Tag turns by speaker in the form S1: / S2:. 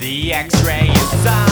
S1: The x-ray is on.